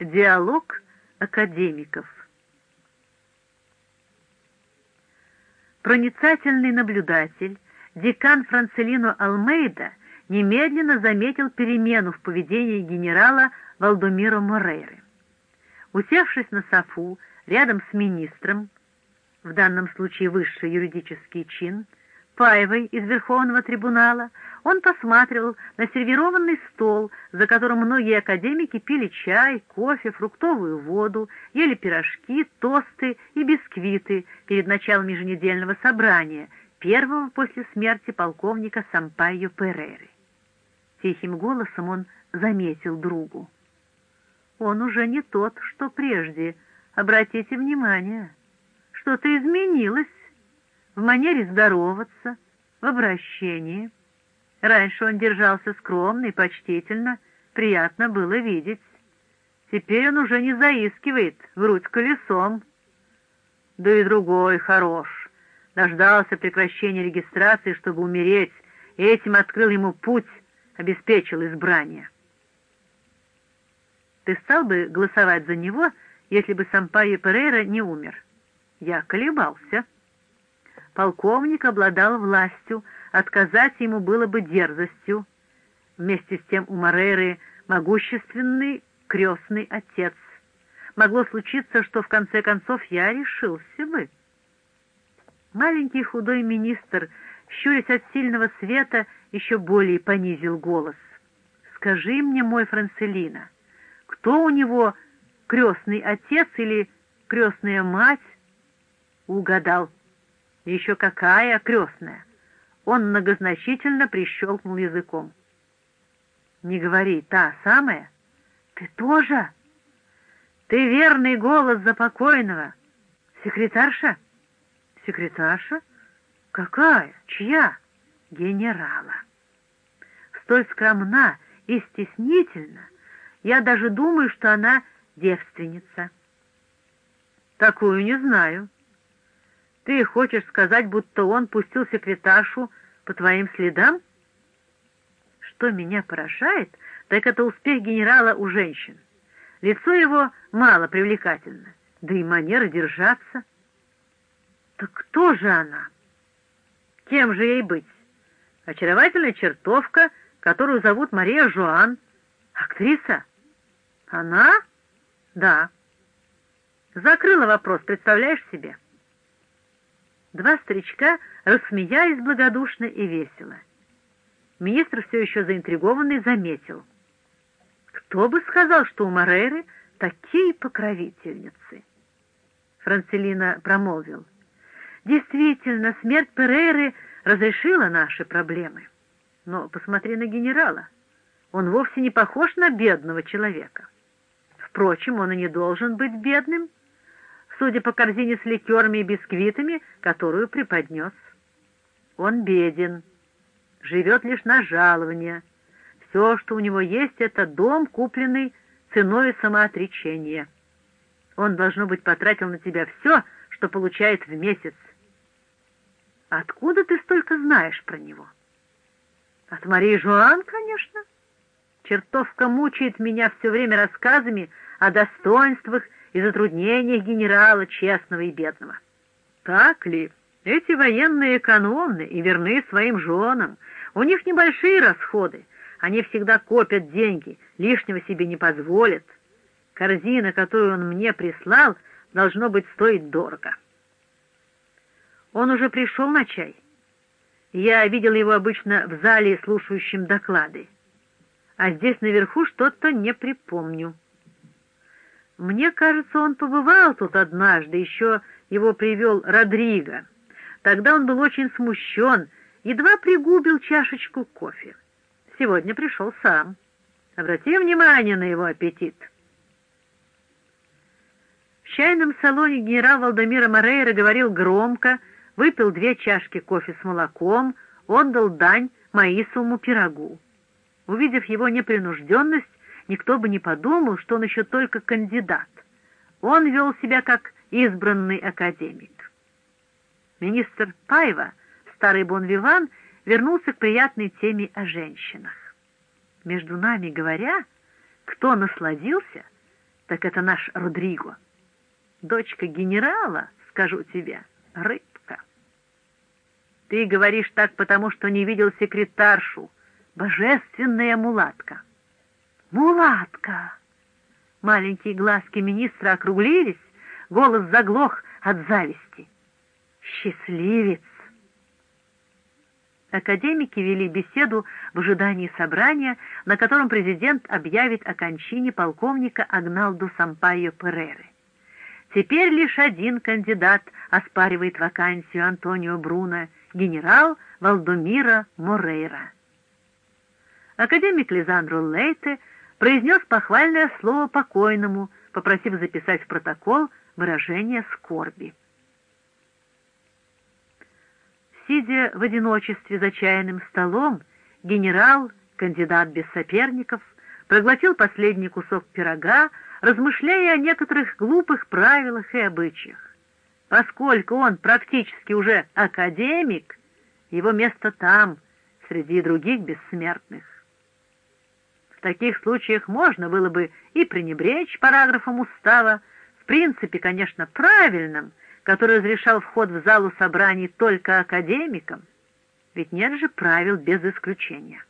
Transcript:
Диалог академиков. Проницательный наблюдатель, декан Францелино Алмейда, немедленно заметил перемену в поведении генерала Валдомиро Морейры. Усевшись на софу рядом с министром, в данном случае высший юридический чин, Паевой из Верховного трибунала, он посматривал на сервированный стол, за которым многие академики пили чай, кофе, фруктовую воду, ели пирожки, тосты и бисквиты перед началом еженедельного собрания, первого после смерти полковника Сампайо Перейры. Тихим голосом он заметил другу. «Он уже не тот, что прежде. Обратите внимание, что-то изменилось в манере здороваться, в обращении. Раньше он держался скромно и почтительно, приятно было видеть. Теперь он уже не заискивает, грудь колесом. Да и другой хорош. Дождался прекращения регистрации, чтобы умереть, и этим открыл ему путь, обеспечил избрание. Ты стал бы голосовать за него, если бы Сампайо Перейра не умер? Я колебался полковник обладал властью, отказать ему было бы дерзостью. Вместе с тем у Морейры могущественный крестный отец. Могло случиться, что в конце концов я решился бы. Маленький худой министр, щурясь от сильного света, еще более понизил голос. «Скажи мне, мой Францелина, кто у него крестный отец или крестная мать?» Угадал еще какая крестная! Он многозначительно прищелкнул языком. Не говори, та самая? Ты тоже? Ты верный голос за покойного. Секретарша? Секретарша? Какая? Чья? Генерала. Столь скромна и стеснительна, я даже думаю, что она девственница. Такую не знаю. Ты хочешь сказать, будто он пустил секретаршу по твоим следам? Что меня поражает, так это успех генерала у женщин. Лицо его мало привлекательно, да и манера держаться. Так кто же она? Кем же ей быть? Очаровательная чертовка, которую зовут Мария Жуан. Актриса? Она? Да. Закрыла вопрос, представляешь себе? — Два старичка рассмеялись благодушно и весело. Министр, все еще заинтригованный, заметил. Кто бы сказал, что у Морейры такие покровительницы? Францелина промолвил. Действительно, смерть Перейры разрешила наши проблемы. Но посмотри на генерала. Он вовсе не похож на бедного человека. Впрочем, он и не должен быть бедным, судя по корзине с ликерами и бисквитами, которую преподнес. Он беден, живет лишь на жалование. Все, что у него есть, это дом, купленный ценой самоотречения. Он, должно быть, потратил на тебя все, что получает в месяц. Откуда ты столько знаешь про него? От Марии Жуан, конечно. Чертовка мучает меня все время рассказами о достоинствах и затруднениях генерала, честного и бедного. Так ли? Эти военные экономны и верны своим женам. У них небольшие расходы. Они всегда копят деньги, лишнего себе не позволят. Корзина, которую он мне прислал, должно быть стоить дорого. Он уже пришел на чай. Я видел его обычно в зале, слушающим доклады. А здесь наверху что-то не припомню. Мне кажется, он побывал тут однажды, еще его привел Родриго. Тогда он был очень смущен, едва пригубил чашечку кофе. Сегодня пришел сам. Обрати внимание на его аппетит. В чайном салоне генерал Валдемира Морейра говорил громко, выпил две чашки кофе с молоком, отдал дань маисовому пирогу. Увидев его непринужденность, никто бы не подумал, что он еще только кандидат. Он вел себя как избранный академик. Министр Пайва, старый Бонвиван, вернулся к приятной теме о женщинах. Между нами говоря, кто насладился, так это наш Родриго. Дочка генерала, скажу тебе, рыбка. Ты говоришь так, потому что не видел секретаршу, божественная мулатка. Мулатка! Маленькие глазки министра округлились, голос заглох от зависти. Счастливец! Академики вели беседу в ожидании собрания, на котором президент объявит о кончине полковника Агналду Сампайо Переры. Теперь лишь один кандидат оспаривает вакансию Антонио Бруно, генерал Валдомира Морейра. Академик Лизандро Лейте произнес похвальное слово покойному, попросив записать в протокол выражение скорби. Сидя в одиночестве за чайным столом, генерал, кандидат без соперников, проглотил последний кусок пирога, размышляя о некоторых глупых правилах и обычаях. Поскольку он практически уже академик, его место там, среди других бессмертных. В таких случаях можно было бы и пренебречь параграфом устава, в принципе, конечно, правильным, который разрешал вход в залу собраний только академикам, ведь нет же правил без исключения.